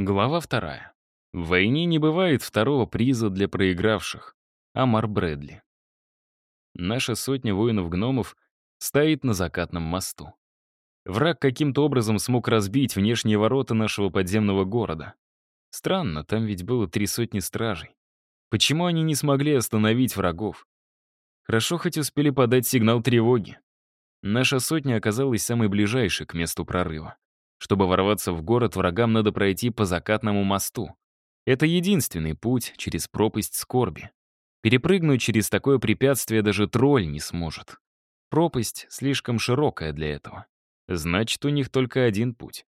Глава вторая. В войне не бывает второго приза для проигравших. Амар Брэдли. Наша сотня воинов-гномов стоит на закатном мосту. Враг каким-то образом смог разбить внешние ворота нашего подземного города. Странно, там ведь было три сотни стражей. Почему они не смогли остановить врагов? Хорошо хоть успели подать сигнал тревоги. Наша сотня оказалась самой ближайшей к месту прорыва. Чтобы ворваться в город, врагам надо пройти по закатному мосту. Это единственный путь через пропасть скорби. Перепрыгнуть через такое препятствие даже тролль не сможет. Пропасть слишком широкая для этого. Значит, у них только один путь.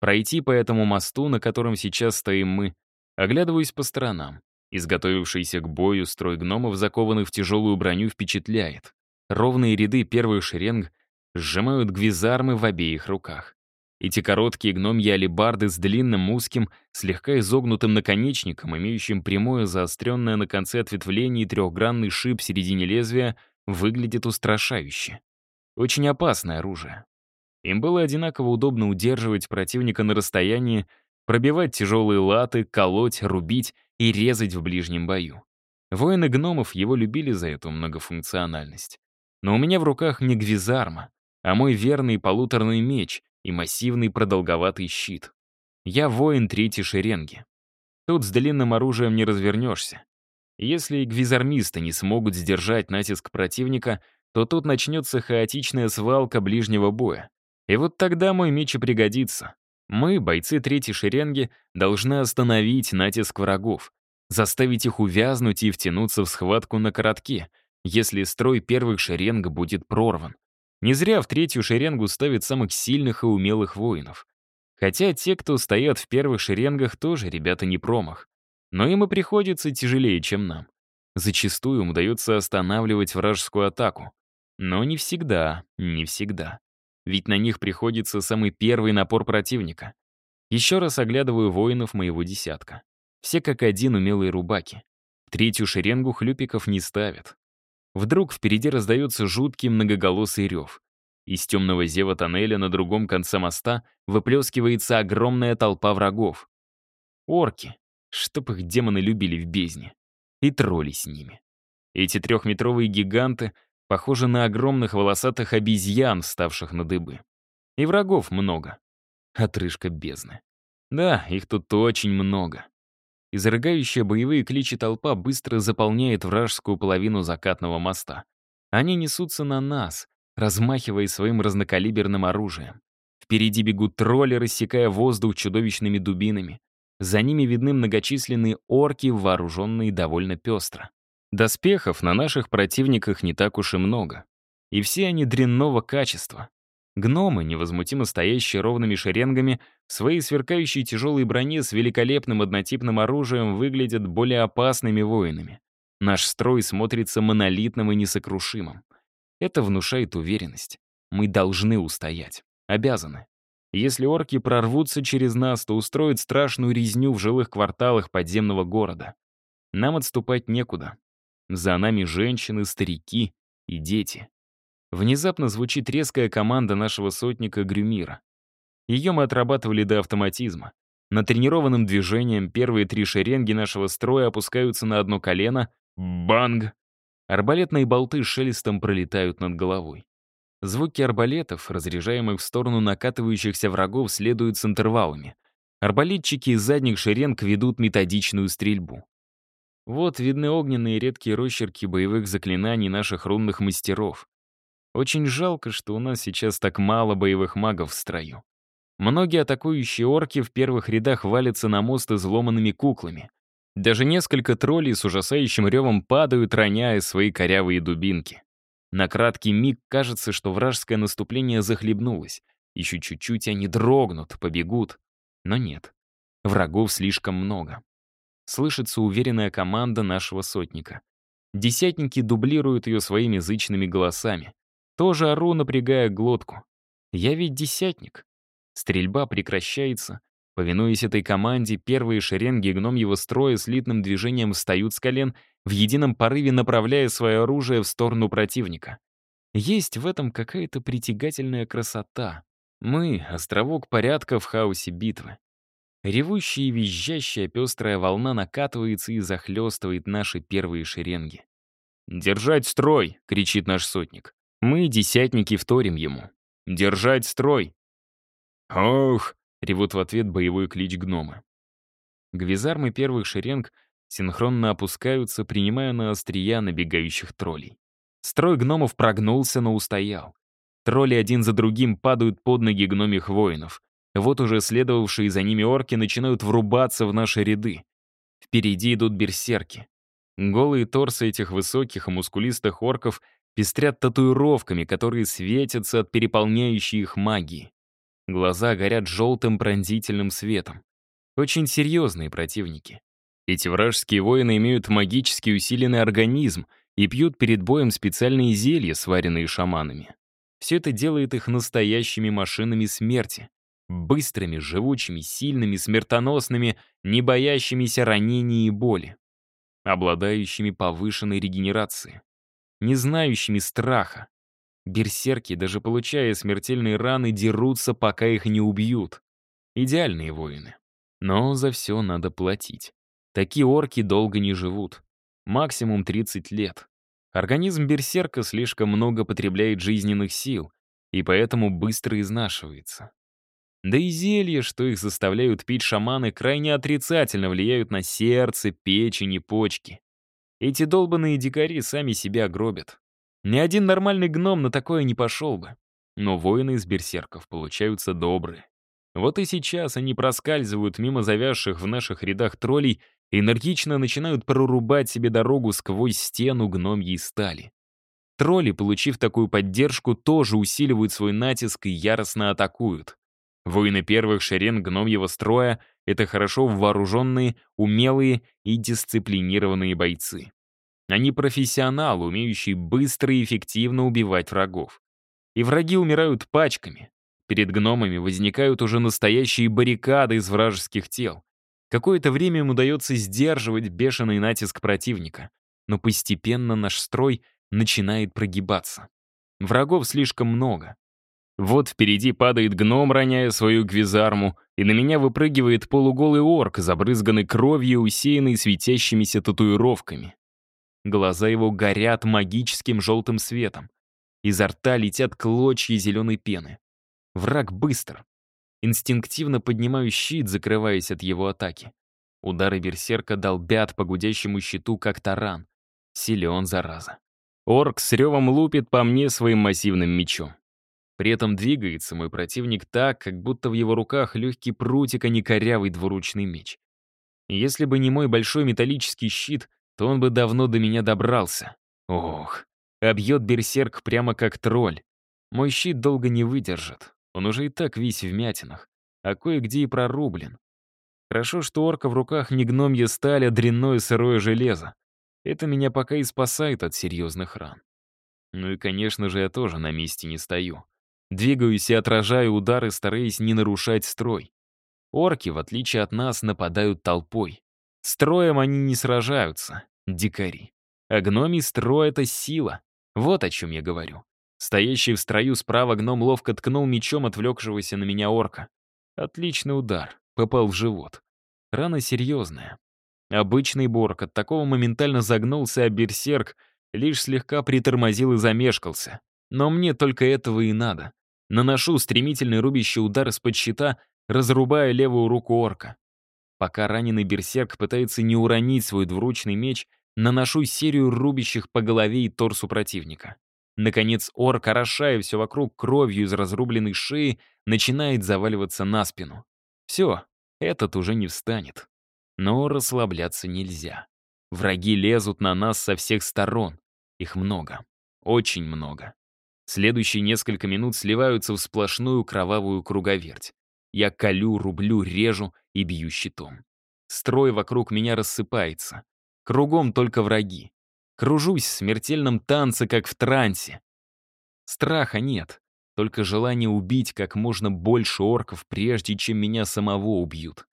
Пройти по этому мосту, на котором сейчас стоим мы, оглядываясь по сторонам. Изготовившийся к бою строй гномов, закованных в тяжелую броню, впечатляет. Ровные ряды первых шеренг сжимают гвизармы в обеих руках. Эти короткие гномьи алебарды с длинным узким, слегка изогнутым наконечником, имеющим прямое заостренное на конце ответвление и трехгранный шип в середине лезвия, выглядят устрашающе. Очень опасное оружие. Им было одинаково удобно удерживать противника на расстоянии, пробивать тяжелые латы, колоть, рубить и резать в ближнем бою. Воины гномов его любили за эту многофункциональность. Но у меня в руках не гвизарма, а мой верный полуторный меч, и массивный продолговатый щит. Я воин третьей шеренги. Тут с длинным оружием не развернешься. Если гвизармисты не смогут сдержать натиск противника, то тут начнется хаотичная свалка ближнего боя. И вот тогда мой меч и пригодится. Мы, бойцы третьей шеренги, должны остановить натиск врагов, заставить их увязнуть и втянуться в схватку на коротке, если строй первых шеренг будет прорван. Не зря в третью шеренгу ставят самых сильных и умелых воинов. Хотя те, кто стоят в первых шеренгах, тоже ребята не промах. Но им и приходится тяжелее, чем нам. Зачастую им удается останавливать вражескую атаку. Но не всегда, не всегда. Ведь на них приходится самый первый напор противника. Еще раз оглядываю воинов моего десятка. Все как один умелые рубаки. Третью шеренгу хлюпиков не ставят. Вдруг впереди раздается жуткий многоголосый рев. Из темного зева тоннеля на другом конце моста выплескивается огромная толпа врагов. Орки, чтоб их демоны любили в бездне. И тролли с ними. Эти трехметровые гиганты похожи на огромных волосатых обезьян, вставших на дыбы. И врагов много. Отрыжка бездны. Да, их тут очень много. Изрыгающая боевые кличи толпа быстро заполняет вражескую половину закатного моста. Они несутся на нас, размахивая своим разнокалиберным оружием. Впереди бегут тролли, рассекая воздух чудовищными дубинами. За ними видны многочисленные орки, вооруженные довольно пестро. Доспехов на наших противниках не так уж и много. И все они дрянного качества. Гномы, невозмутимо стоящие ровными шеренгами, в своей сверкающей тяжелой броне с великолепным однотипным оружием выглядят более опасными воинами. Наш строй смотрится монолитным и несокрушимым. Это внушает уверенность. Мы должны устоять. Обязаны. Если орки прорвутся через нас, то устроят страшную резню в жилых кварталах подземного города. Нам отступать некуда. За нами женщины, старики и дети. Внезапно звучит резкая команда нашего сотника Грюмира. Ее мы отрабатывали до автоматизма. Натренированным движением первые три шеренги нашего строя опускаются на одно колено. Банг! Арбалетные болты шелестом пролетают над головой. Звуки арбалетов, разряжаемых в сторону накатывающихся врагов, следуют с интервалами. Арбалетчики из задних шеренг ведут методичную стрельбу. Вот видны огненные редкие росчерки боевых заклинаний наших рунных мастеров. Очень жалко, что у нас сейчас так мало боевых магов в строю. Многие атакующие орки в первых рядах валятся на мост изломанными куклами. Даже несколько троллей с ужасающим ревом падают, роняя свои корявые дубинки. На краткий миг кажется, что вражеское наступление захлебнулось. Еще чуть-чуть они дрогнут, побегут. Но нет. Врагов слишком много. Слышится уверенная команда нашего сотника. Десятники дублируют ее своими язычными голосами. Тоже ору, напрягая глотку. Я ведь десятник. Стрельба прекращается. Повинуясь этой команде, первые шеренги гномьего строя слитным движением встают с колен, в едином порыве направляя свое оружие в сторону противника. Есть в этом какая-то притягательная красота. Мы — островок порядка в хаосе битвы. Ревущая и визжащая пестрая волна накатывается и захлестывает наши первые шеренги. «Держать строй!» — кричит наш сотник. Мы, десятники, вторим ему. «Держать строй!» «Ох!» — ревут в ответ боевой клич гнома. Гвизармы первых шеренг синхронно опускаются, принимая на острия набегающих троллей. Строй гномов прогнулся, но устоял. Тролли один за другим падают под ноги гномих воинов. Вот уже следовавшие за ними орки начинают врубаться в наши ряды. Впереди идут берсерки. Голые торсы этих высоких и мускулистых орков пестрят татуировками, которые светятся от переполняющей их магии. Глаза горят желтым пронзительным светом. Очень серьезные противники. Эти вражеские воины имеют магически усиленный организм и пьют перед боем специальные зелья, сваренные шаманами. Все это делает их настоящими машинами смерти. Быстрыми, живучими, сильными, смертоносными, не боящимися ранений и боли обладающими повышенной регенерацией, не знающими страха. Берсерки, даже получая смертельные раны, дерутся, пока их не убьют. Идеальные воины. Но за все надо платить. Такие орки долго не живут. Максимум 30 лет. Организм берсерка слишком много потребляет жизненных сил, и поэтому быстро изнашивается. Да и зелья, что их заставляют пить шаманы, крайне отрицательно влияют на сердце, печень и почки. Эти долбанные дикари сами себя гробят. Ни один нормальный гном на такое не пошел бы. Но воины из берсерков получаются добрые. Вот и сейчас они проскальзывают мимо завязших в наших рядах троллей и энергично начинают прорубать себе дорогу сквозь стену гномьей стали. Тролли, получив такую поддержку, тоже усиливают свой натиск и яростно атакуют. Воины первых шеренг гномьего строя — это хорошо вооруженные, умелые и дисциплинированные бойцы. Они профессионалы, умеющие быстро и эффективно убивать врагов. И враги умирают пачками. Перед гномами возникают уже настоящие баррикады из вражеских тел. Какое-то время им удается сдерживать бешеный натиск противника, но постепенно наш строй начинает прогибаться. Врагов слишком много. Вот впереди падает гном, роняя свою гвизарму, и на меня выпрыгивает полуголый орк, забрызганный кровью усеянный светящимися татуировками. Глаза его горят магическим желтым светом. Изо рта летят клочья зеленой пены. Враг быстр. Инстинктивно поднимаю щит, закрываясь от его атаки. Удары берсерка долбят по гудящему щиту, как таран. Силен, зараза. Орк с ревом лупит по мне своим массивным мечом. При этом двигается мой противник так, как будто в его руках легкий прутик, а не корявый двуручный меч. если бы не мой большой металлический щит, то он бы давно до меня добрался. Ох, обьет берсерк прямо как тролль. Мой щит долго не выдержит. Он уже и так весь в мятинах, а кое-где и прорублен. Хорошо, что орка в руках не гномья сталь, а дрянное сырое железо. Это меня пока и спасает от серьезных ран. Ну и, конечно же, я тоже на месте не стою. Двигаюсь и отражаю удары, стараясь не нарушать строй. Орки, в отличие от нас, нападают толпой. Строем они не сражаются, дикари. А гномий строй — это сила. Вот о чем я говорю. Стоящий в строю справа гном ловко ткнул мечом отвлекшегося на меня орка. Отличный удар. Попал в живот. Рана серьезная. Обычный борг от такого моментально загнулся, а берсерк лишь слегка притормозил и замешкался. Но мне только этого и надо. Наношу стремительный рубящий удар из-под щита, разрубая левую руку орка. Пока раненый берсерк пытается не уронить свой двуручный меч, наношу серию рубящих по голове и торсу противника. Наконец орк, орошая все вокруг кровью из разрубленной шеи, начинает заваливаться на спину. Все, этот уже не встанет. Но расслабляться нельзя. Враги лезут на нас со всех сторон. Их много. Очень много. Следующие несколько минут сливаются в сплошную кровавую круговерть. Я колю, рублю, режу и бью щитом. Строй вокруг меня рассыпается. Кругом только враги. Кружусь в смертельном танце, как в трансе. Страха нет, только желание убить как можно больше орков, прежде чем меня самого убьют.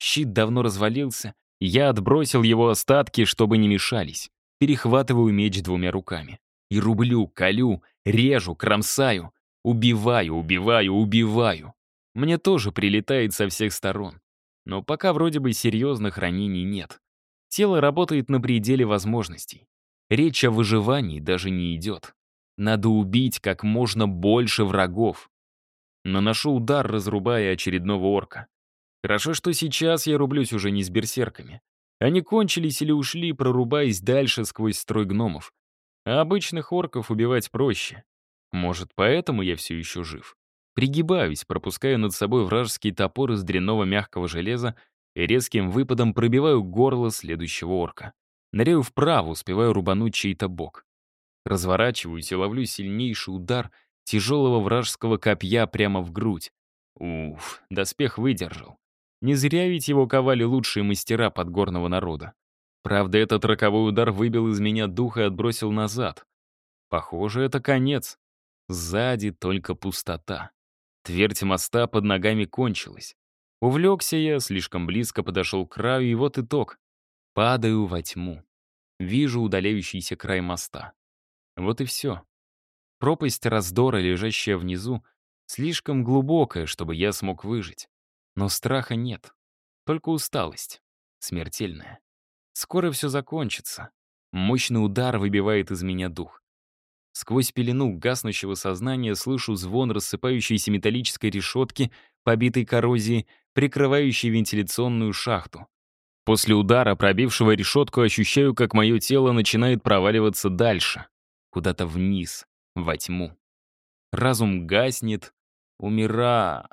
Щит давно развалился, я отбросил его остатки, чтобы не мешались. Перехватываю меч двумя руками. И рублю, колю, режу, кромсаю. Убиваю, убиваю, убиваю. Мне тоже прилетает со всех сторон. Но пока вроде бы серьезных ранений нет. Тело работает на пределе возможностей. Речь о выживании даже не идет. Надо убить как можно больше врагов. Наношу удар, разрубая очередного орка. Хорошо, что сейчас я рублюсь уже не с берсерками. Они кончились или ушли, прорубаясь дальше сквозь строй гномов. А обычных орков убивать проще. Может, поэтому я все еще жив. Пригибаюсь, пропуская над собой вражеский топор из дрянного мягкого железа и резким выпадом пробиваю горло следующего орка. Ныряю вправо, успеваю рубануть чей-то бок. Разворачиваюсь и ловлю сильнейший удар тяжелого вражеского копья прямо в грудь. Уф, доспех выдержал. Не зря ведь его ковали лучшие мастера подгорного народа. Правда, этот роковой удар выбил из меня дух и отбросил назад. Похоже, это конец. Сзади только пустота. Твердь моста под ногами кончилась. Увлекся я, слишком близко подошел к краю, и вот итог. Падаю во тьму. Вижу удаляющийся край моста. Вот и все. Пропасть раздора, лежащая внизу, слишком глубокая, чтобы я смог выжить. Но страха нет. Только усталость. Смертельная. Скоро все закончится. Мощный удар выбивает из меня дух. Сквозь пелену гаснущего сознания слышу звон рассыпающейся металлической решетки, побитой коррозией, прикрывающей вентиляционную шахту. После удара, пробившего решетку, ощущаю, как мое тело начинает проваливаться дальше, куда-то вниз, во тьму. Разум гаснет, умира...